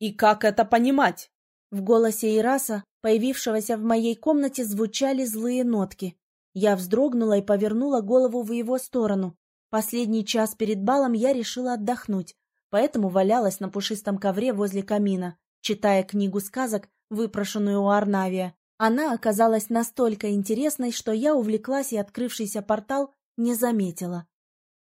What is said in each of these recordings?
И как это понимать? В голосе Ираса, появившегося в моей комнате, звучали злые нотки. Я вздрогнула и повернула голову в его сторону. Последний час перед балом я решила отдохнуть, поэтому валялась на пушистом ковре возле камина, читая книгу сказок, выпрошенную у Арнавия. Она оказалась настолько интересной, что я увлеклась и открывшийся портал не заметила.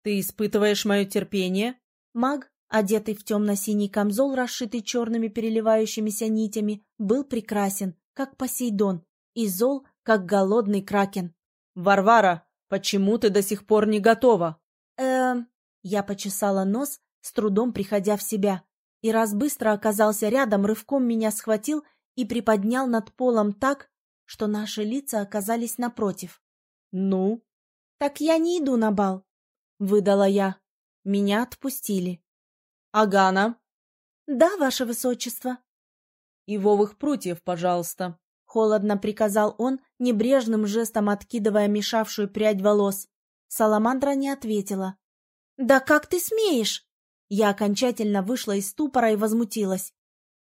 «Ты испытываешь мое терпение?» Маг, одетый в темно-синий камзол, расшитый черными переливающимися нитями, был прекрасен, как Посейдон, и зол, как голодный кракен. «Варвара, почему ты до сих пор не готова?» «Эм...» Я почесала нос, с трудом приходя в себя, и раз быстро оказался рядом, рывком меня схватил и приподнял над полом так, что наши лица оказались напротив. «Ну?» «Так я не иду на бал», — выдала я. Меня отпустили. «Агана?» «Да, ваше высочество». «Ивовых прутьев, пожалуйста», — холодно приказал он, небрежным жестом откидывая мешавшую прядь волос. Саламандра не ответила. «Да как ты смеешь?» Я окончательно вышла из ступора и возмутилась.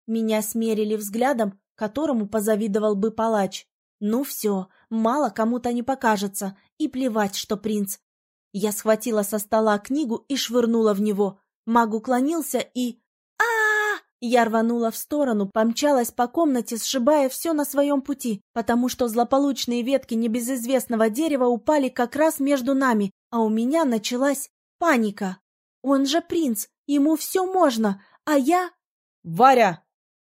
Меня смерили взглядом, которому позавидовал бы палач. Ну все, мало кому-то не покажется, и плевать, что принц. Я схватила со стола книгу и швырнула в него. Маг уклонился и... а, Я рванула в сторону, помчалась по комнате, сшибая все на своем пути, потому что злополучные ветки небезызвестного дерева упали как раз между нами, а у меня началась паника. Он же принц, ему все можно, а я... «Варя!»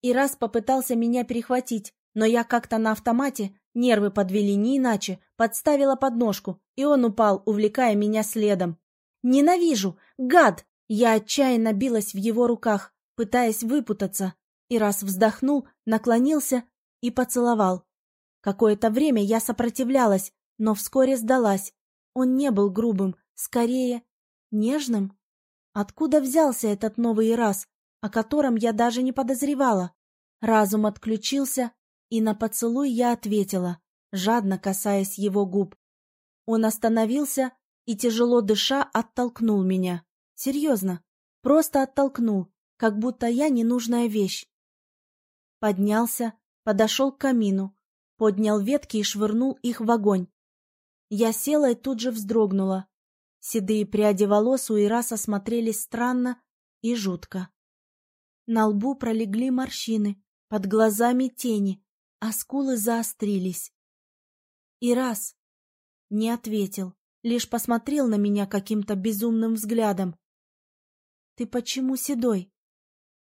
И раз попытался меня перехватить, но я как-то на автомате, нервы подвели не иначе, подставила подножку, и он упал, увлекая меня следом. «Ненавижу! Гад!» Я отчаянно билась в его руках, пытаясь выпутаться, и раз вздохнул, наклонился и поцеловал. Какое-то время я сопротивлялась, но вскоре сдалась. Он не был грубым, скорее, нежным. Откуда взялся этот новый раз, о котором я даже не подозревала? Разум отключился, и на поцелуй я ответила, жадно касаясь его губ. Он остановился и, тяжело дыша, оттолкнул меня. Серьезно, просто оттолкнул, как будто я ненужная вещь. Поднялся, подошел к камину, поднял ветки и швырнул их в огонь. Я села и тут же вздрогнула. Седые пряди волос у Ираса смотрелись странно и жутко. На лбу пролегли морщины, под глазами тени, а скулы заострились. Ирас не ответил, лишь посмотрел на меня каким-то безумным взглядом. — Ты почему седой?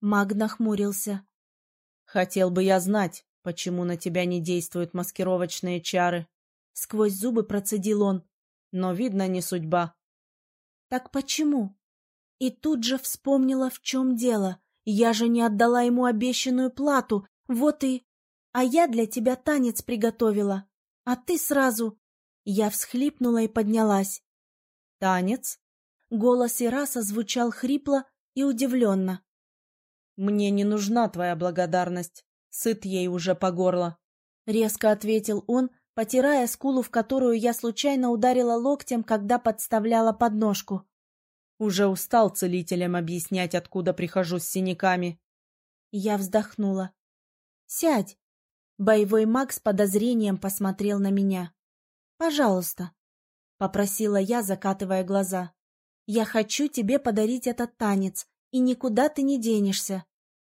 Маг нахмурился. — Хотел бы я знать, почему на тебя не действуют маскировочные чары. Сквозь зубы процедил он но, видно, не судьба. Так почему? И тут же вспомнила, в чем дело. Я же не отдала ему обещанную плату, вот и... А я для тебя танец приготовила, а ты сразу... Я всхлипнула и поднялась. «Танец?» Голос Ираса звучал хрипло и удивленно. «Мне не нужна твоя благодарность. Сыт ей уже по горло», — резко ответил он, потирая скулу, в которую я случайно ударила локтем, когда подставляла подножку. Уже устал целителям объяснять, откуда прихожу с синяками. Я вздохнула. «Сядь!» Боевой маг с подозрением посмотрел на меня. «Пожалуйста», — попросила я, закатывая глаза. «Я хочу тебе подарить этот танец, и никуда ты не денешься».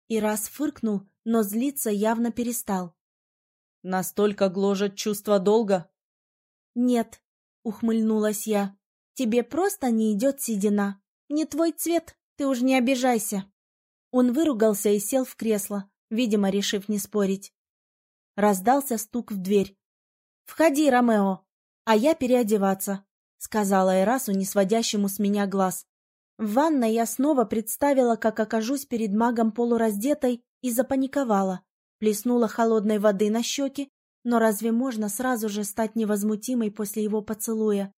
И раз фыркнул, но злиться явно перестал. Настолько гложет чувство долга? Нет, ухмыльнулась я. Тебе просто не идет седина. Не твой цвет, ты уж не обижайся. Он выругался и сел в кресло, видимо, решив не спорить. Раздался стук в дверь. «Входи, Ромео, а я переодеваться», — сказала Эрасу, не сводящему с меня глаз. В ванной я снова представила, как окажусь перед магом полураздетой, и запаниковала плеснула холодной воды на щеки, но разве можно сразу же стать невозмутимой после его поцелуя?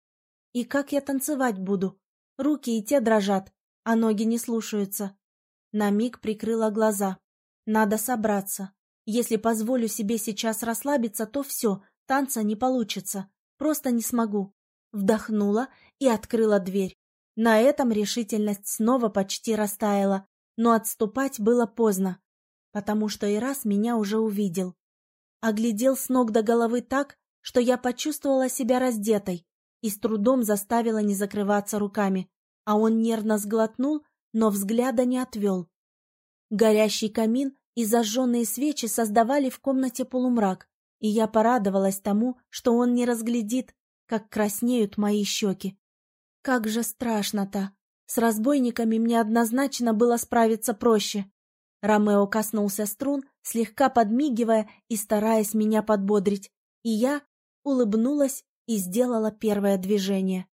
И как я танцевать буду? Руки и те дрожат, а ноги не слушаются. На миг прикрыла глаза. Надо собраться. Если позволю себе сейчас расслабиться, то все, танца не получится. Просто не смогу. Вдохнула и открыла дверь. На этом решительность снова почти растаяла, но отступать было поздно, потому что Ирас меня уже увидел. Оглядел с ног до головы так, что я почувствовала себя раздетой и с трудом заставила не закрываться руками, а он нервно сглотнул, но взгляда не отвел. Горящий камин и зажженные свечи создавали в комнате полумрак, и я порадовалась тому, что он не разглядит, как краснеют мои щеки. Как же страшно-то! С разбойниками мне однозначно было справиться проще. Ромео коснулся струн, слегка подмигивая и стараясь меня подбодрить, и я улыбнулась и сделала первое движение.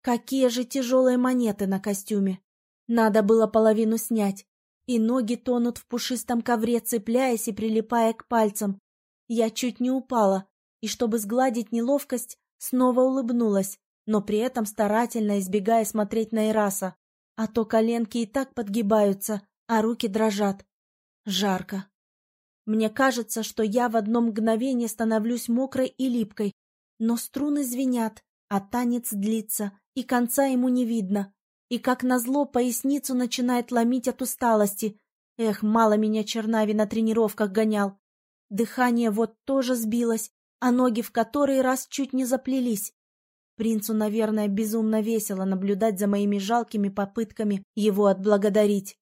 Какие же тяжелые монеты на костюме! Надо было половину снять, и ноги тонут в пушистом ковре, цепляясь и прилипая к пальцам. Я чуть не упала, и чтобы сгладить неловкость, снова улыбнулась, но при этом старательно избегая смотреть на Ираса, а то коленки и так подгибаются, а руки дрожат. Жарко. Мне кажется, что я в одно мгновение становлюсь мокрой и липкой, но струны звенят, а танец длится, и конца ему не видно. И как назло поясницу начинает ломить от усталости. Эх, мало меня Чернави на тренировках гонял. Дыхание вот тоже сбилось, а ноги в который раз чуть не заплелись. Принцу, наверное, безумно весело наблюдать за моими жалкими попытками его отблагодарить.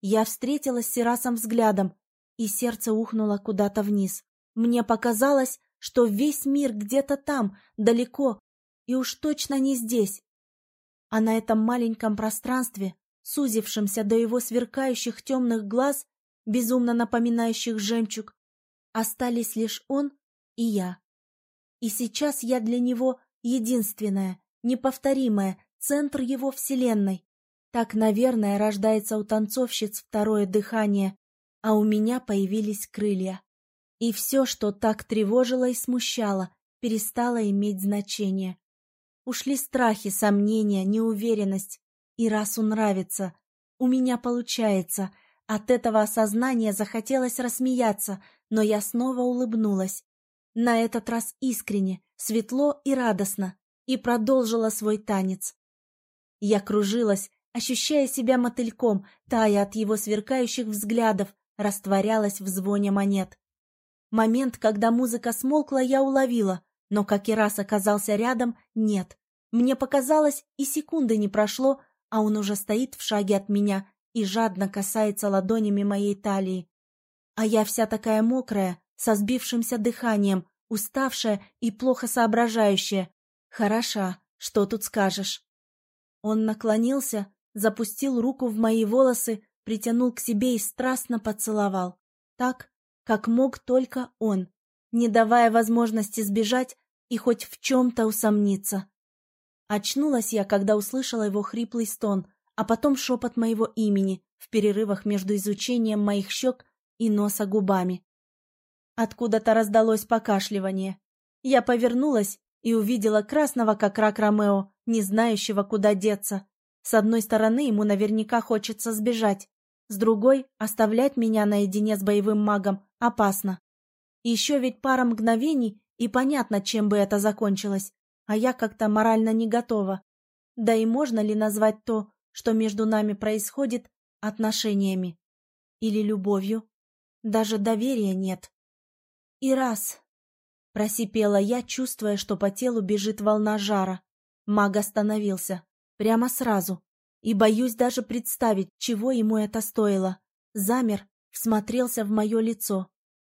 Я встретилась с Сирасом взглядом, и сердце ухнуло куда-то вниз. Мне показалось, что весь мир где-то там, далеко, и уж точно не здесь. А на этом маленьком пространстве, сузившемся до его сверкающих темных глаз, безумно напоминающих жемчуг, остались лишь он и я. И сейчас я для него единственная, неповторимая, центр его вселенной. Так, наверное, рождается у танцовщиц второе дыхание, а у меня появились крылья. И все, что так тревожило и смущало, перестало иметь значение. Ушли страхи, сомнения, неуверенность. И раз он нравится, у меня получается. От этого осознания захотелось рассмеяться, но я снова улыбнулась. На этот раз искренне, светло и радостно, и продолжила свой танец. Я кружилась, ощущая себя мотыльком, тая от его сверкающих взглядов, растворялась в звоне монет. Момент, когда музыка смолкла, я уловила, но как и раз оказался рядом, нет. Мне показалось, и секунды не прошло, а он уже стоит в шаге от меня и жадно касается ладонями моей талии. А я вся такая мокрая, со сбившимся дыханием, уставшая и плохо соображающая. Хороша, что тут скажешь. Он наклонился, запустил руку в мои волосы, притянул к себе и страстно поцеловал. Так, как мог только он, не давая возможности сбежать и хоть в чем-то усомниться. Очнулась я, когда услышала его хриплый стон, а потом шепот моего имени в перерывах между изучением моих щек и носа губами. Откуда-то раздалось покашливание. Я повернулась и увидела красного, как рак Ромео, не знающего, куда деться. С одной стороны, ему наверняка хочется сбежать, с другой — оставлять меня наедине с боевым магом опасно. Еще ведь пара мгновений, и понятно, чем бы это закончилось, а я как-то морально не готова. Да и можно ли назвать то, что между нами происходит, отношениями? Или любовью? Даже доверия нет. И раз. Просипела я, чувствуя, что по телу бежит волна жара. Маг остановился. Прямо сразу. И боюсь даже представить, чего ему это стоило. Замер, всмотрелся в мое лицо.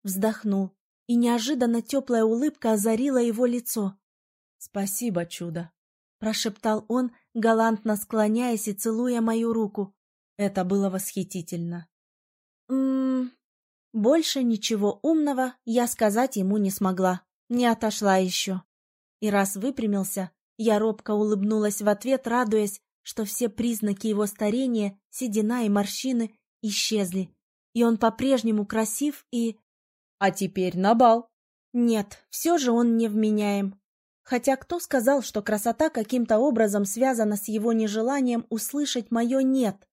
Вздохнул. И неожиданно теплая улыбка озарила его лицо. «Спасибо, чудо!» — прошептал он, галантно склоняясь и целуя мою руку. Это было восхитительно. Больше ничего умного я сказать ему не смогла. Не отошла еще. И раз выпрямился, я робко улыбнулась в ответ, радуясь, что все признаки его старения, седина и морщины исчезли. И он по-прежнему красив и... А теперь на бал. Нет, все же он невменяем. Хотя кто сказал, что красота каким-то образом связана с его нежеланием услышать мое «нет»?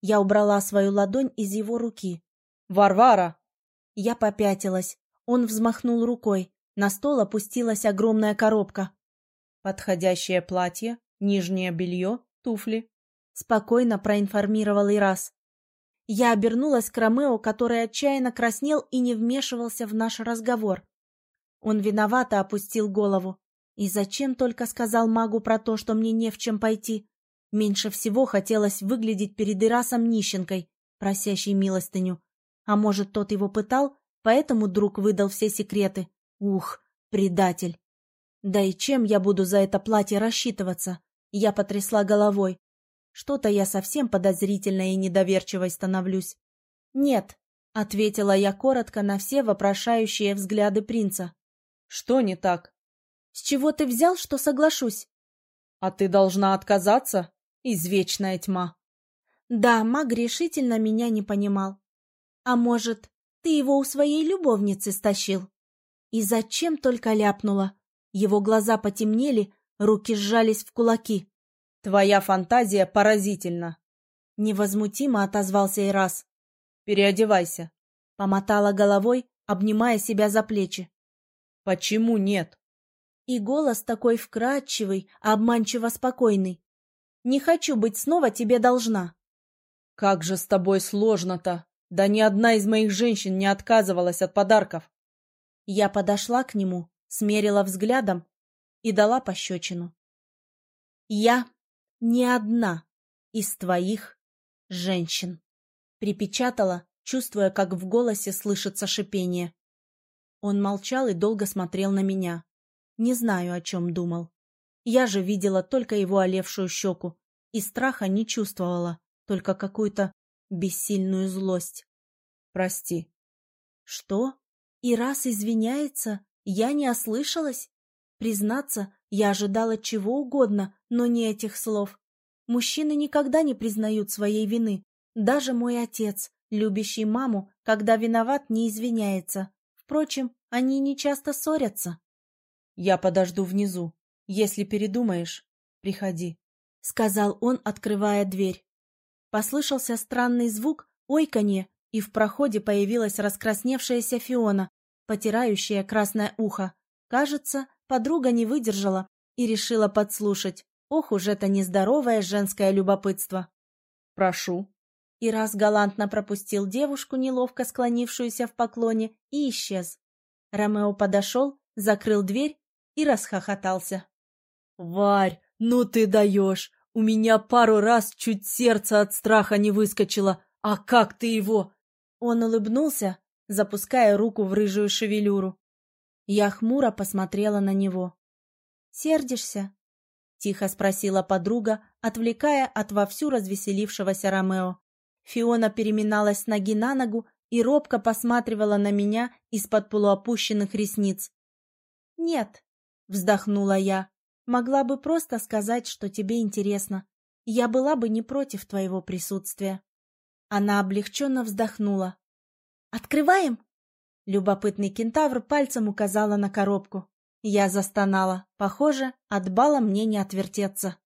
Я убрала свою ладонь из его руки. «Варвара!» Я попятилась. Он взмахнул рукой. На стол опустилась огромная коробка. «Подходящее платье, нижнее белье, туфли», — спокойно проинформировал Ирас. Я обернулась к Ромео, который отчаянно краснел и не вмешивался в наш разговор. Он виновато опустил голову. И зачем только сказал магу про то, что мне не в чем пойти? Меньше всего хотелось выглядеть перед Ирасом нищенкой, просящей милостыню. А может, тот его пытал, поэтому друг выдал все секреты. Ух, предатель! Да и чем я буду за это платье рассчитываться? Я потрясла головой. Что-то я совсем подозрительной и недоверчивой становлюсь. «Нет», — ответила я коротко на все вопрошающие взгляды принца. «Что не так?» «С чего ты взял, что соглашусь?» «А ты должна отказаться? Извечная тьма». Да, маг решительно меня не понимал. «А может, ты его у своей любовницы стащил?» И зачем только ляпнула? Его глаза потемнели, руки сжались в кулаки. «Твоя фантазия поразительна!» Невозмутимо отозвался Ирас. «Переодевайся!» Помотала головой, обнимая себя за плечи. «Почему нет?» И голос такой вкрадчивый, обманчиво спокойный. «Не хочу быть снова тебе должна». «Как же с тобой сложно-то! Да ни одна из моих женщин не отказывалась от подарков!» Я подошла к нему, смерила взглядом и дала пощечину. «Я не одна из твоих женщин», — припечатала, чувствуя, как в голосе слышится шипение. Он молчал и долго смотрел на меня. Не знаю, о чем думал. Я же видела только его олевшую щеку и страха не чувствовала, только какую-то бессильную злость. «Прости». «Что? И раз извиняется, я не ослышалась? Признаться, я ожидала чего угодно, но не этих слов. Мужчины никогда не признают своей вины. Даже мой отец, любящий маму, когда виноват, не извиняется. Впрочем, они не часто ссорятся. «Я подожду внизу. Если передумаешь, приходи», — сказал он, открывая дверь. Послышался странный звук, ойканье, и в проходе появилась раскрасневшаяся Фиона, потирающая красное ухо. Кажется, подруга не выдержала и решила подслушать. Ох уж это нездоровое женское любопытство. «Прошу». И раз галантно пропустил девушку, неловко склонившуюся в поклоне, и исчез. Ромео подошел, закрыл дверь и расхохотался. «Варь, ну ты даешь! У меня пару раз чуть сердце от страха не выскочило. А как ты его?» Он улыбнулся, запуская руку в рыжую шевелюру. Я хмуро посмотрела на него. «Сердишься?» — тихо спросила подруга, отвлекая от вовсю развеселившегося Ромео. Фиона переминалась с ноги на ногу и робко посматривала на меня из-под полуопущенных ресниц. «Нет», — вздохнула я, — «могла бы просто сказать, что тебе интересно. Я была бы не против твоего присутствия». Она облегченно вздохнула. «Открываем?» Любопытный кентавр пальцем указала на коробку. Я застонала. Похоже, от бала мне не отвертеться.